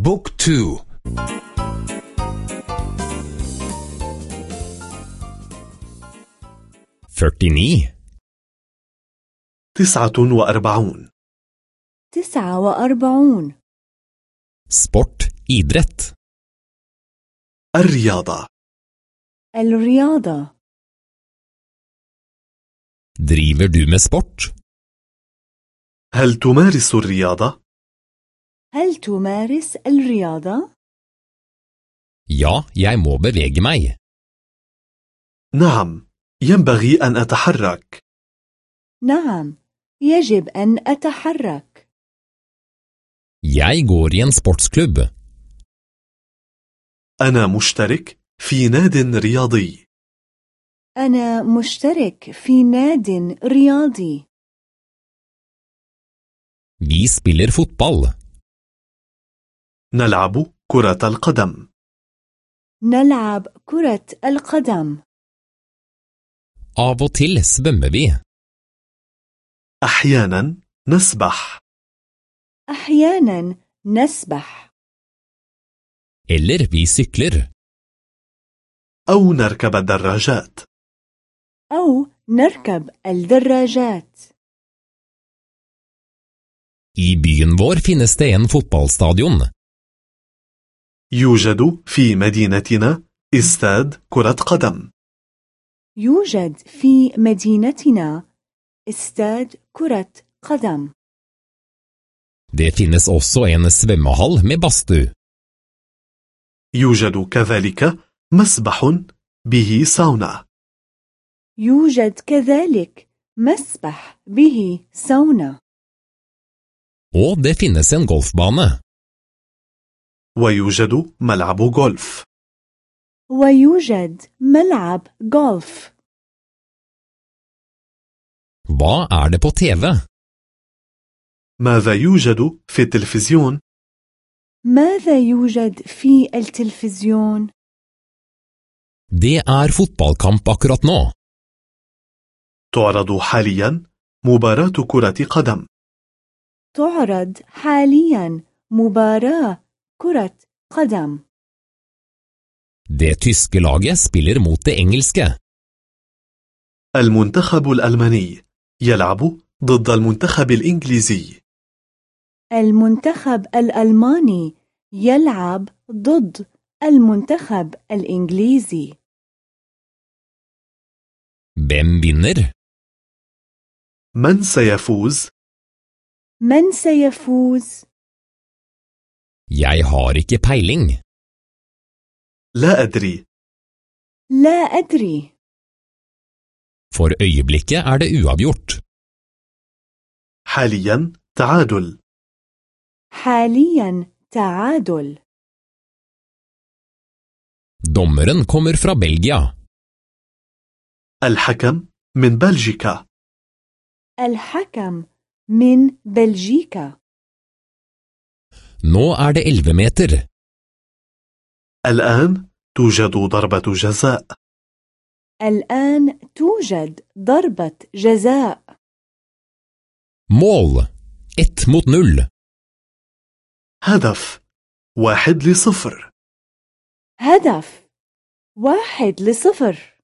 بوك تو. førtini, تسعة وأربعون. تسعة وأربعون. sport, idrett, الرياضة. الرياضة. driver du med sport? هل تمارس الرياضة؟ هل تمارس الرياضة؟ Ja, jeg må bevege meg. نعم ينبغي أن أتحرك نعم يجب أن أتحرك Jeg går i en sportsklubb. أنا مشترك في ناد رياضي أنا مشترك في ناد رياضي Vi spiller fotball. نلعب كرة القدم نلعب كرة القدم Av og til svømmer vi. أحيانا نسبح أحيانا نسبح Eller vi sykler. أو نركب الدراجات أو نركب الدراجات I byen vår finnes det en fotballstadion. يوجد في مدينتنا استاد كرة قدم يوجد في مدينتنا استاد كرة قدم Det finnes også en svømmehall med badstue. يوجد كذلك مسبح به ساونا يوجد كذلك مسبح به سونا Og det finnes en golfbane. ويوجد ملعب غولف ويوجد ملعب غولف Hva er det på TV? ماذا يوجد في التلفزيون؟ ماذا يوجد في التلفزيون؟ Det er fotballkamp akkurat nå. تعرض حاليا مباراة كرة قدم تعرض حاليا مباراة كرة قدم Det tyske laget spiller mot det engelske. المنتخب الألماني يلعب ضد المنتخب الإنجليزي المنتخب الألماني يلعب ضد المنتخب الإنجليزي Hvem vinner? من سيفوز؟ من سيفوز؟ Jeg har ikke peiling. لا أدري لا أدري For øyeblikket er det uavgjort. حاليا تعادل حاليا تعادل Dommeren kommer fra Belgia. الحكم من بلجيكا الحكم من بلجيكا Nå er det 11 meter. الآن توجد ضربة جزاء الآن توجد ضربة جزاء Mål! Ett mot null. هدف واحد لصفر هدف واحد لصفر